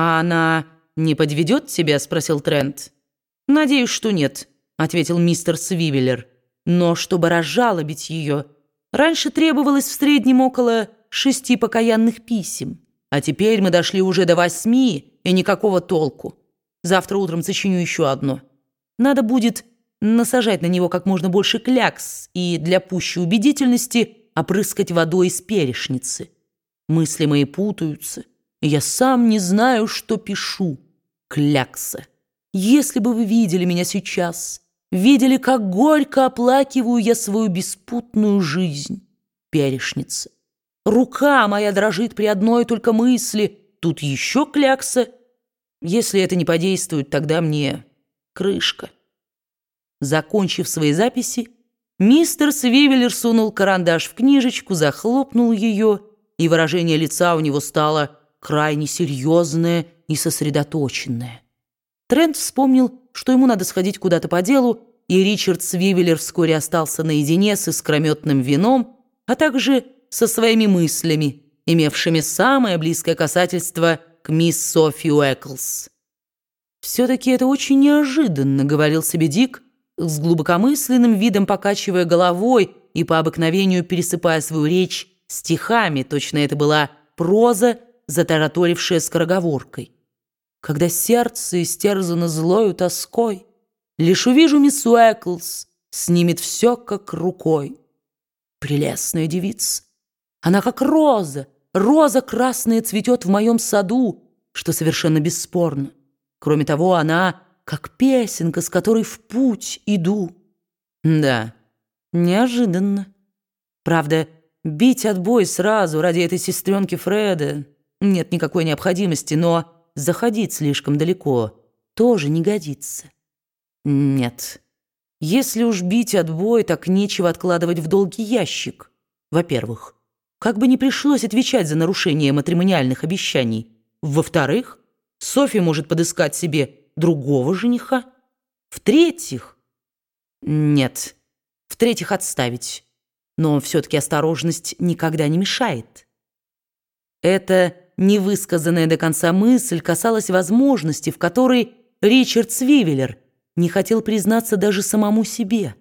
«А она не подведет тебя?» – спросил Трент. «Надеюсь, что нет», – ответил мистер Свивеллер. «Но чтобы разжалобить ее, раньше требовалось в среднем около шести покаянных писем, а теперь мы дошли уже до восьми, и никакого толку. Завтра утром сочиню еще одно. Надо будет насажать на него как можно больше клякс и для пущей убедительности опрыскать водой из перешницы. Мысли мои путаются, я сам не знаю, что пишу. Клякса. Если бы вы видели меня сейчас, видели, как горько оплакиваю я свою беспутную жизнь. Перешница. Рука моя дрожит при одной только мысли. Тут еще клякса. Если это не подействует, тогда мне крышка. Закончив свои записи, мистер Свивеллер сунул карандаш в книжечку, захлопнул ее, и выражение лица у него стало крайне серьезное и сосредоточенное. Трент вспомнил, что ему надо сходить куда-то по делу, и Ричард Свивеллер вскоре остался наедине с искрометным вином, а также со своими мыслями, имевшими самое близкое касательство к мисс Софи Уэклс. «Все-таки это очень неожиданно», — говорил себе Дик, с глубокомысленным видом покачивая головой и по обыкновению пересыпая свою речь стихами, точно это была проза, затараторившая скороговоркой. Когда сердце истерзано злою тоской, Лишь увижу мисс Уэклс, снимет все как рукой. Прелестная девица, она как роза, роза красная цветет в моем саду, что совершенно бесспорно. Кроме того, она как песенка, с которой в путь иду. Да, неожиданно. Правда, бить отбой сразу ради этой сестренки Фреда нет никакой необходимости, но заходить слишком далеко тоже не годится. Нет, если уж бить отбой, так нечего откладывать в долгий ящик. Во-первых, как бы не пришлось отвечать за нарушение матримониальных обещаний. Во-вторых, Софья может подыскать себе другого жениха. В-третьих... Нет, в-третьих, отставить. Но все-таки осторожность никогда не мешает. Эта невысказанная до конца мысль касалась возможности, в которой Ричард Свивеллер не хотел признаться даже самому себе.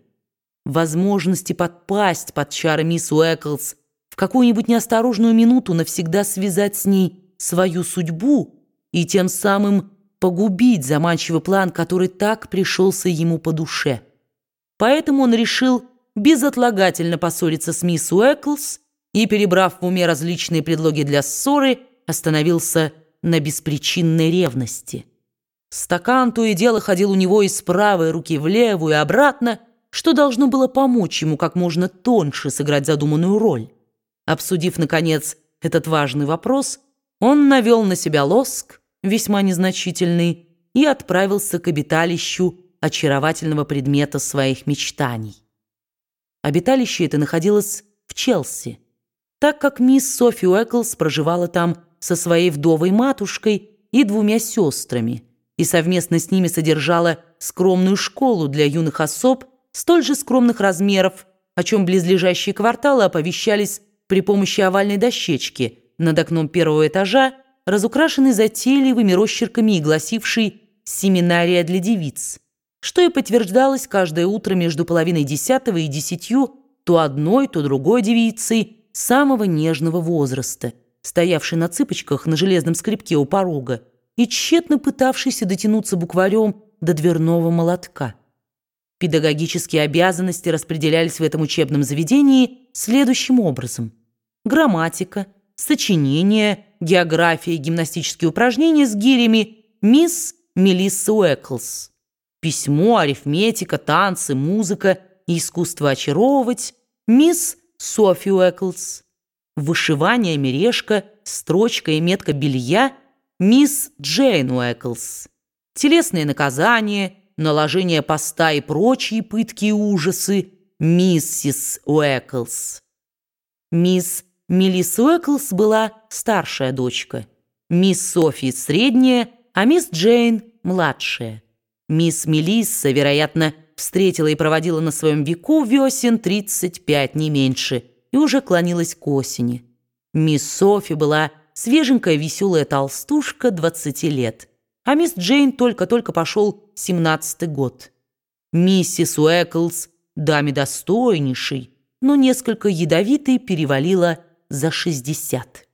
Возможности подпасть под чары мисс Уэклс, в какую-нибудь неосторожную минуту навсегда связать с ней свою судьбу и тем самым погубить заманчивый план, который так пришелся ему по душе. Поэтому он решил безотлагательно поссориться с мисс Уэклс и, перебрав в уме различные предлоги для ссоры, остановился на беспричинной ревности. Стакан то и дело ходил у него из правой руки в левую и обратно, что должно было помочь ему как можно тоньше сыграть задуманную роль. Обсудив, наконец, этот важный вопрос, он навел на себя лоск, весьма незначительный, и отправился к обиталищу очаровательного предмета своих мечтаний. Обиталище это находилось в Челси, так как мисс Софи Уэклс проживала там со своей вдовой матушкой и двумя сестрами, и совместно с ними содержала скромную школу для юных особ столь же скромных размеров, о чем близлежащие кварталы оповещались при помощи овальной дощечки над окном первого этажа разукрашенный затейливыми росчерками и гласивший «Семинария для девиц», что и подтверждалось каждое утро между половиной десятого и десятью то одной, то другой девицей самого нежного возраста, стоявшей на цыпочках на железном скрипке у порога и тщетно пытавшейся дотянуться букварем до дверного молотка. Педагогические обязанности распределялись в этом учебном заведении следующим образом. Грамматика, сочинение – география и гимнастические упражнения с гирями мисс Мелисса Уэклс. Письмо, арифметика, танцы, музыка и искусство очаровывать мисс Софи Уэклс. Вышивание, мережка, строчка и метка белья мисс Джейн Уэклс. Телесные наказания, наложение поста и прочие пытки и ужасы миссис Уэклс. Мисс Мелисс Уэклс была старшая дочка, мисс Софи средняя, а мисс Джейн младшая. Мисс Мелисса, вероятно, встретила и проводила на своем веку весен 35, не меньше, и уже клонилась к осени. Мисс Софи была свеженькая веселая толстушка 20 лет, а мисс Джейн только-только пошел 17 год. Миссис Уэклс, даме достойнейшей, но несколько ядовитой, перевалила за 60.